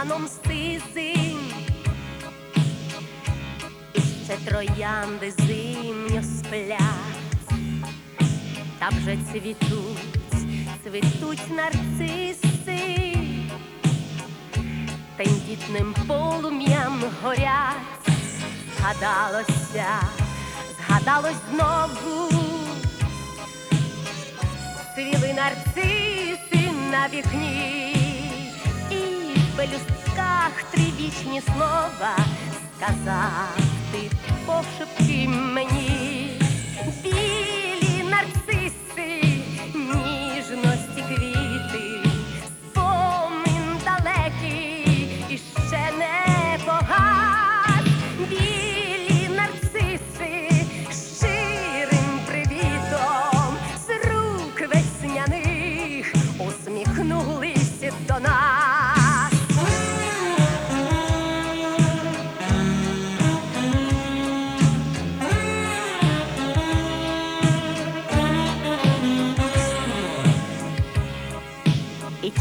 Туманом сизим, ще троянди зимньо сплять, та вже цвітуть, цвітуть нарциси, тендітним полум'ям горять, згадалося, згадалось знову. Цвіли нарциси на вікні, пелюстках три вічні слова сказав ти пошепки мені,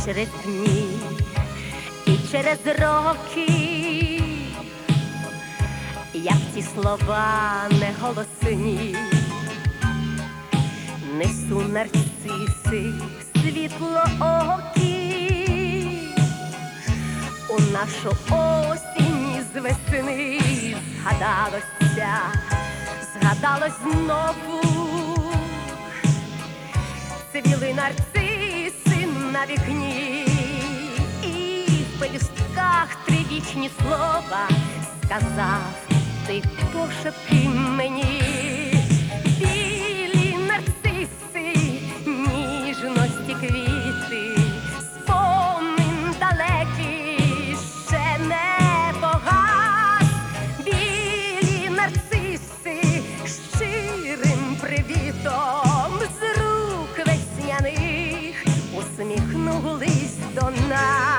через дні, і через роки, як ті слова не голосні, несу нарциси світло окі, у нашу осінь з весни згадалося, згадалось знову. Цвіли нарциси на вікні, і в пелюстках три вічні слова сказав ти пошепки мені, білі нарциси, ніжності квіти, спомин далекий ще не погас, білі нарциси усміхнулись до нас.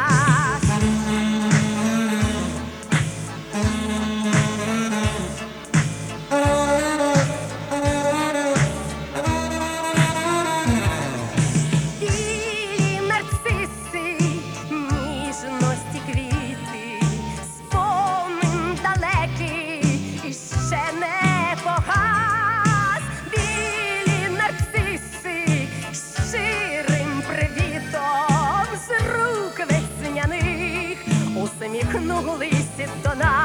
Усміхнулись до нас.